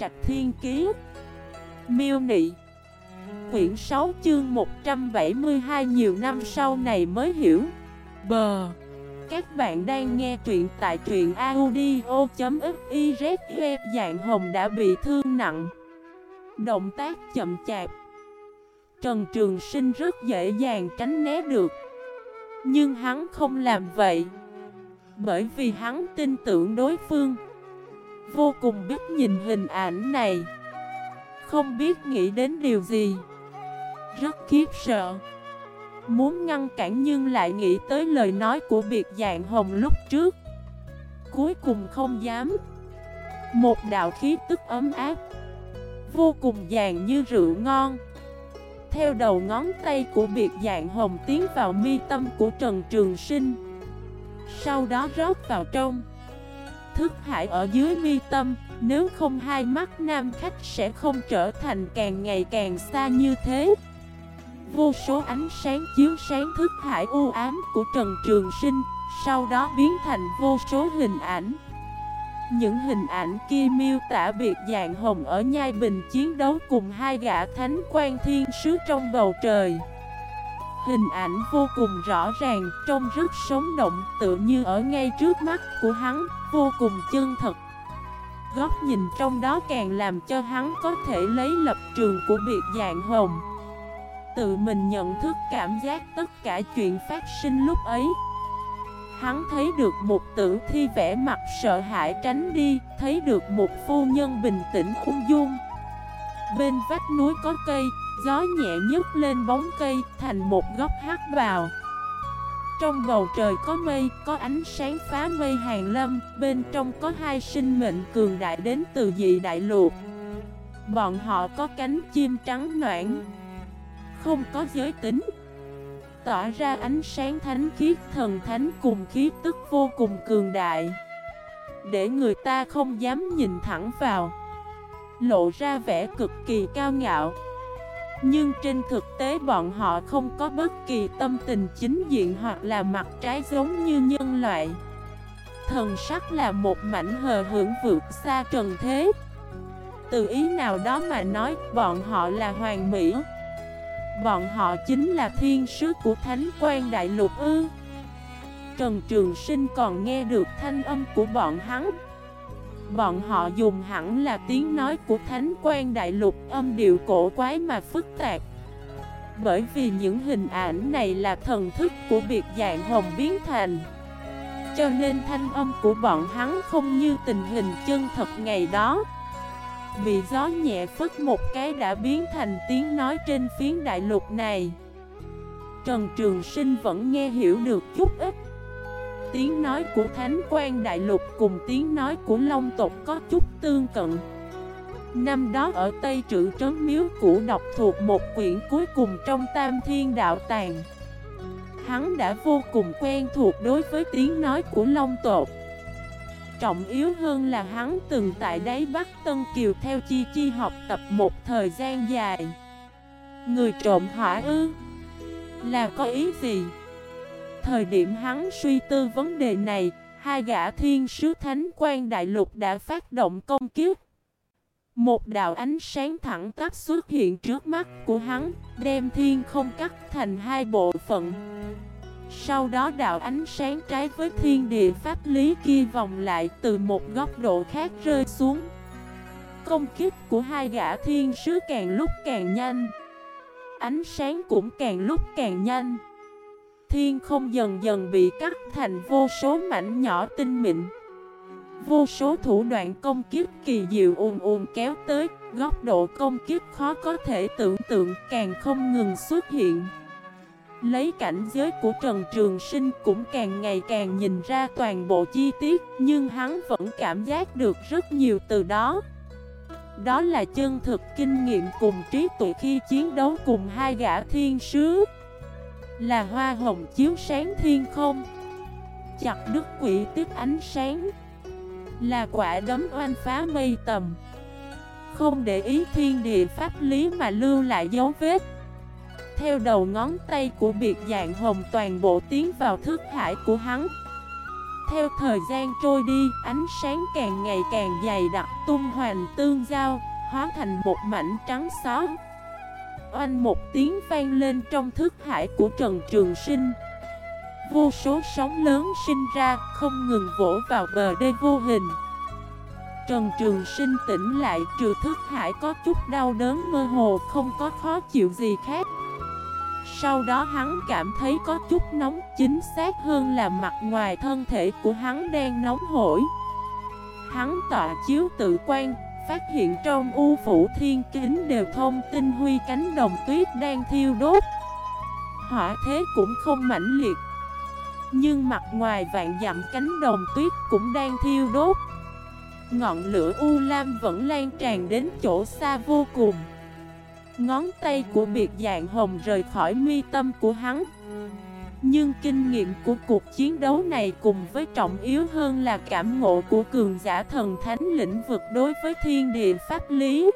Trạch Thiên Kiế Miêu Nị. Quyển 6 chương 172 nhiều năm sau này mới hiểu. Bờ Các bạn đang nghe truyện tại truyện audio.xyz Dạng Hồng đã bị thương nặng. Động tác chậm chạp. Trần Trường Sinh rất dễ dàng tránh né được. Nhưng hắn không làm vậy, Bởi vì hắn tin tưởng đối phương. Vô cùng biết nhìn hình ảnh này. Không biết nghĩ đến điều gì. Rất khiếp sợ. Muốn ngăn cản nhưng lại nghĩ tới lời nói của biệt dạng hồng lúc trước. Cuối cùng không dám. Một đạo khí tức ấm áp. Vô cùng vàng như rượu ngon. Theo đầu ngón tay của biệt dạng hồng tiến vào mi tâm của Trần Trường Sinh. Sau đó rót vào trong thức hải ở dưới mi tâm. Nếu không hai mắt nam khách sẽ không trở thành càng ngày càng xa như thế. Vô số ánh sáng chiếu sáng thức hải u ám của Trần Trường Sinh, Sau đó biến thành vô số hình ảnh. Những hình ảnh kia miêu tả biệt dạng hồng ở nhai bình chiến đấu cùng hai gã thánh quan thiên sứ trong bầu trời. Hình ảnh vô cùng rõ ràng, trông rất sống động, tự như ở ngay trước mắt của hắn, vô cùng chân thật. Góc nhìn trong đó càng làm cho hắn có thể lấy lập trường của biệt dạng hồng. Tự mình nhận thức cảm giác tất cả chuyện phát sinh lúc ấy. Hắn thấy được một tử thi vẻ mặt sợ hãi tránh đi, thấy được một phu nhân bình tĩnh ung dung. Bên vách núi có cây, Gió nhẹ nhấc lên bóng cây thành một góc hắt vào Trong bầu trời có mây, có ánh sáng phá mây hàng lâm Bên trong có hai sinh mệnh cường đại đến từ dị đại lục Bọn họ có cánh chim trắng noãn Không có giới tính. Tỏa ra ánh sáng thánh khiết thần thánh cùng khí tức vô cùng cường đại. Để người ta không dám nhìn thẳng vào Lộ ra vẻ cực kỳ cao ngạo nhưng trên thực tế bọn họ không có bất kỳ tâm tình chính diện hoặc là mặt trái giống như nhân loại. Thần sắc là một mảnh hờ hưởng vượt xa trần thế. Từ ý nào đó mà nói, bọn họ là hoàng mỹ. Bọn họ chính là thiên sứ của thánh quan đại lục ư. Trần Trường Sinh còn nghe được thanh âm của bọn hắn. Bọn họ dùng hẳn là tiếng nói của Thánh quan Đại Lục, âm điệu cổ quái mà phức tạp. Bởi vì những hình ảnh này là thần thức của biệt dạng hồng biến thành. Cho nên thanh âm của bọn hắn không như tình hình chân thật ngày đó. Bị gió nhẹ phất một cái đã biến thành tiếng nói trên phiến đại lục này. Trần Trường Sinh vẫn nghe hiểu được chút ít. Tiếng nói của Thánh quan Đại Lục cùng tiếng nói của Long tộc có chút tương cận. Năm đó ở Tây Trữ Trấn Miếu Cũ đọc thuộc một quyển cuối cùng trong Tam Thiên Đạo Tàng. Hắn đã vô cùng quen thuộc đối với tiếng nói của Long tộc. Trọng yếu hơn là hắn từng tại đáy Bắc Tân Kiều theo Chi Chi học tập một thời gian dài. Người trộm hỏa ư? Là có ý gì? Thời điểm hắn suy tư vấn đề này, hai gã thiên sứ thánh quan đại lục đã phát động công kiếp. Một đạo ánh sáng thẳng tắp xuất hiện trước mắt của hắn, đem thiên không cắt thành hai bộ phận. Sau đó đạo ánh sáng trái với thiên địa pháp lý kia vòng lại từ một góc độ khác rơi xuống. Công kích của hai gã thiên sứ càng lúc càng nhanh. Ánh sáng cũng càng lúc càng nhanh. Thiên không dần dần bị cắt thành vô số mảnh nhỏ tinh mịn. Vô số thủ đoạn công kiếp kỳ diệu ùn ùn kéo tới, Góc độ công kiếp khó có thể tưởng tượng, càng không ngừng xuất hiện. Lấy cảnh giới của Trần Trường Sinh cũng càng ngày càng nhìn ra toàn bộ chi tiết, Nhưng hắn vẫn cảm giác được rất nhiều từ đó. Đó là chân thực kinh nghiệm cùng trí tuệ khi chiến đấu cùng hai gã thiên sứ là hoa hồng chiếu sáng thiên không. Chặt đứt quỷ tiếp ánh sáng Là quả đấm oanh phá mây tầm. Không để ý thiên địa pháp lý mà lưu lại dấu vết. Theo đầu ngón tay của biệt dạng hồng toàn bộ tiến vào thức hải của hắn. Theo thời gian trôi đi, ánh sáng càng ngày càng dày đặc tung hoành tương giao, hóa thành một mảnh trắng xóa. Oanh một tiếng vang lên trong thức hải của Trần Trường Sinh. Vô số sóng lớn sinh ra, không ngừng vỗ vào bờ đê vô hình. Trần Trường Sinh tỉnh lại trừ thức hải có chút đau đớn mơ hồ không có khó chịu gì khác. Sau đó hắn cảm thấy có chút nóng chính xác hơn là mặt ngoài thân thể của hắn đang nóng hổi. Hắn tọa chiếu tự quan, phát hiện trong u phủ thiên kính đều thông tin huy cánh đồng tuyết đang thiêu đốt. Hỏa thế cũng không mãnh liệt. Nhưng mặt ngoài vạn dặm cánh đồng tuyết cũng đang thiêu đốt. Ngọn lửa u lam vẫn lan tràn đến chỗ xa vô cùng. Ngón tay của biệt dạng hồng rời khỏi mi tâm của hắn nhưng kinh nghiệm của cuộc chiến đấu này cùng với trọng yếu hơn là cảm ngộ của cường giả thần thánh lĩnh vực đối với thiên địa pháp lý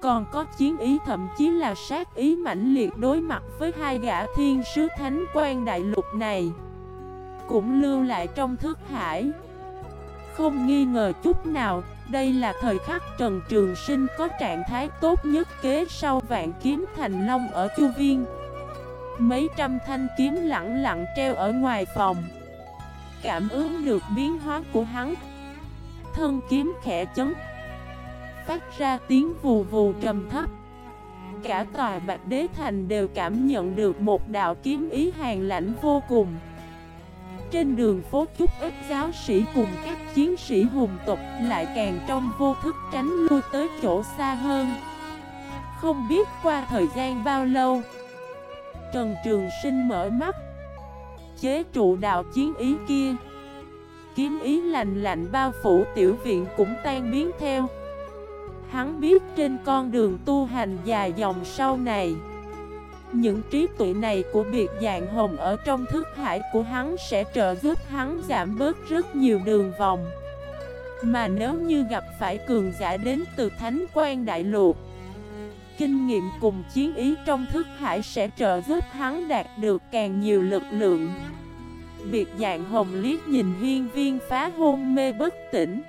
Còn có chiến ý thậm chí là sát ý mãnh liệt đối mặt với hai gã thiên sứ thánh quan đại lục này, Cũng lưu lại trong thức hải Không nghi ngờ chút nào, đây là thời khắc Trần Trường Sinh có trạng thái tốt nhất kế sau vạn kiếm thành long ở Chu Viên. Mấy trăm thanh kiếm lặng lặng treo ở ngoài phòng. Cảm ứng được biến hóa của hắn. Thân kiếm khẽ chấn. Phát ra tiếng vù vù trầm thấp. Cả tòa Bạch Đế Thành đều cảm nhận được một đạo kiếm ý hàng lãnh vô cùng. Trên đường phố chút ít giáo sĩ cùng các chiến sĩ hùng tộc lại càng trong vô thức tránh lui tới chỗ xa hơn Không biết qua thời gian bao lâu Trần Trường Sinh mở mắt. Chế trụ đạo chiến ý kia. Kiếm ý lành lạnh bao phủ tiểu viện cũng tan biến theo. Hắn biết trên con đường tu hành dài dòng sau này, những trí tuệ này của biệt dạng hồng ở trong thức hải của hắn sẽ trợ giúp hắn giảm bớt rất nhiều đường vòng. Mà nếu như gặp phải cường giả đến từ Thánh quan Đại Lục Kinh nghiệm cùng chiến ý trong thức hải sẽ trợ giúp hắn đạt được càng nhiều lực lượng. Biệt dạng hồng liếc nhìn hiên viên phá hôn mê bất tỉnh.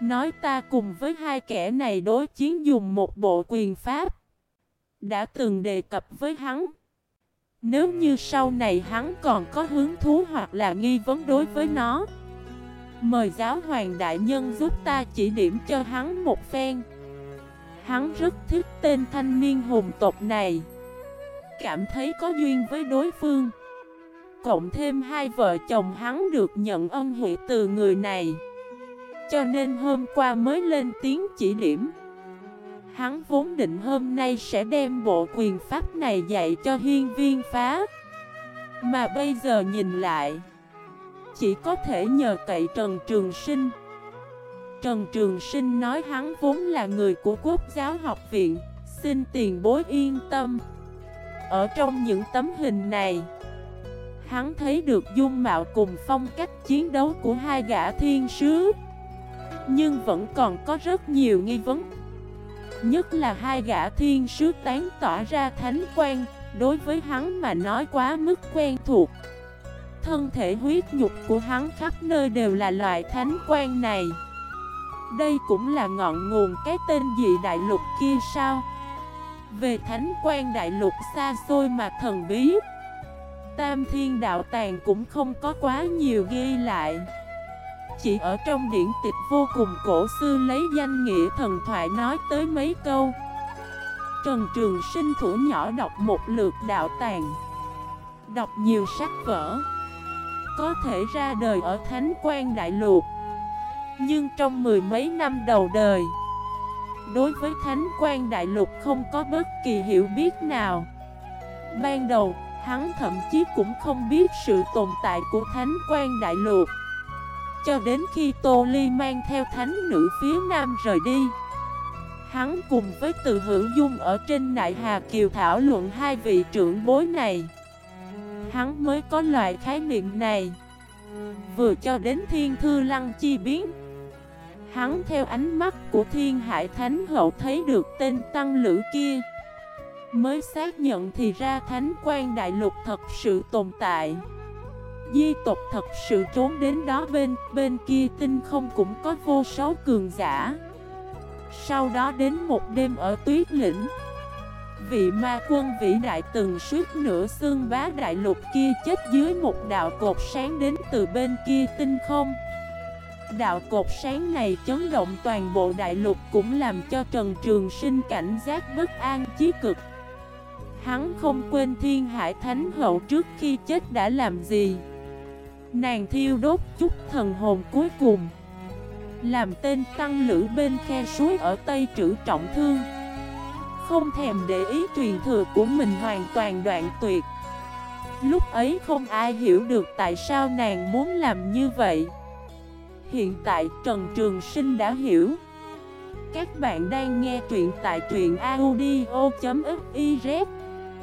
Nói ta cùng với hai kẻ này đối chiến dùng một bộ quyền pháp. Đã từng đề cập với hắn. Nếu như sau này hắn còn có hứng thú hoặc là nghi vấn đối với nó, Mời giáo hoàng đại nhân giúp ta chỉ điểm cho hắn một phen. Hắn rất thích tên thanh niên hùng tộc này. Cảm thấy có duyên với đối phương. Cộng thêm hai vợ chồng hắn được nhận ân huệ từ người này. Cho nên hôm qua mới lên tiếng chỉ điểm. Hắn vốn định hôm nay sẽ đem bộ quyền pháp này dạy cho hiên viên phá. Mà bây giờ nhìn lại, Chỉ có thể nhờ cậy Trần Trường Sinh Trần Trường Sinh nói hắn vốn là người của quốc giáo học viện. Xin tiền bối yên tâm. Ở trong những tấm hình này, Hắn thấy được dung mạo cùng phong cách chiến đấu của hai gã thiên sứ. Nhưng vẫn còn có rất nhiều nghi vấn. Nhất là hai gã thiên sứ tán tỏa ra thánh quan Đối với hắn mà nói quá mức quen thuộc. Thân thể huyết nhục của hắn khắp nơi đều là loại thánh quan này. Đây cũng là ngọn nguồn cái tên dị đại lục kia sao? Về thánh quan đại lục xa xôi mà thần bí. Tam thiên đạo tàng cũng không có quá nhiều ghi lại. Chỉ ở trong điển tịch vô cùng cổ xưa lấy danh nghĩa thần thoại nói tới mấy câu. Trần Trường Sinh thủ nhỏ đọc một lượt đạo tàng. Đọc nhiều sách vở. Có thể ra đời ở Thánh quan Đại Lục. Nhưng trong mười mấy năm đầu đời Đối với Thánh quan Đại Lục không có bất kỳ hiểu biết nào. Ban đầu, hắn thậm chí cũng không biết sự tồn tại của Thánh quan Đại Lục. Cho đến khi Tô Ly mang theo thánh nữ phía nam rời đi Hắn cùng với từ hữu dung ở trên nại Hà Kiều thảo luận hai vị trưởng bối này. Hắn mới có loại khái niệm này. Vừa cho đến thiên thư lăng chi biến Hắn theo ánh mắt của thiên hải thánh hậu thấy được tên tăng lữ kia. Mới xác nhận thì ra thánh quan đại lục thật sự tồn tại. Di tộc thật sự trốn đến đó bên, bên kia tinh không cũng có vô số cường giả. Sau đó đến một đêm ở tuyết lĩnh Vị ma quân vĩ đại từng suốt nửa xương bá đại lục kia chết dưới một đạo cột sáng đến từ bên kia tinh không. Đạo cột sáng này chấn động toàn bộ đại lục cũng làm cho Trần Trường Sinh cảnh giác bất an chí cực. Hắn không quên thiên hải thánh hậu trước khi chết đã làm gì. Nàng thiêu đốt chút thần hồn cuối cùng, Làm tên tăng lữ bên khe suối ở Tây Trữ trọng thương. Không thèm để ý truyền thừa của mình hoàn toàn đoạn tuyệt. Lúc ấy không ai hiểu được tại sao nàng muốn làm như vậy. Hiện tại Trần Trường Sinh đã hiểu. Các bạn đang nghe truyện tại truyện audio.fif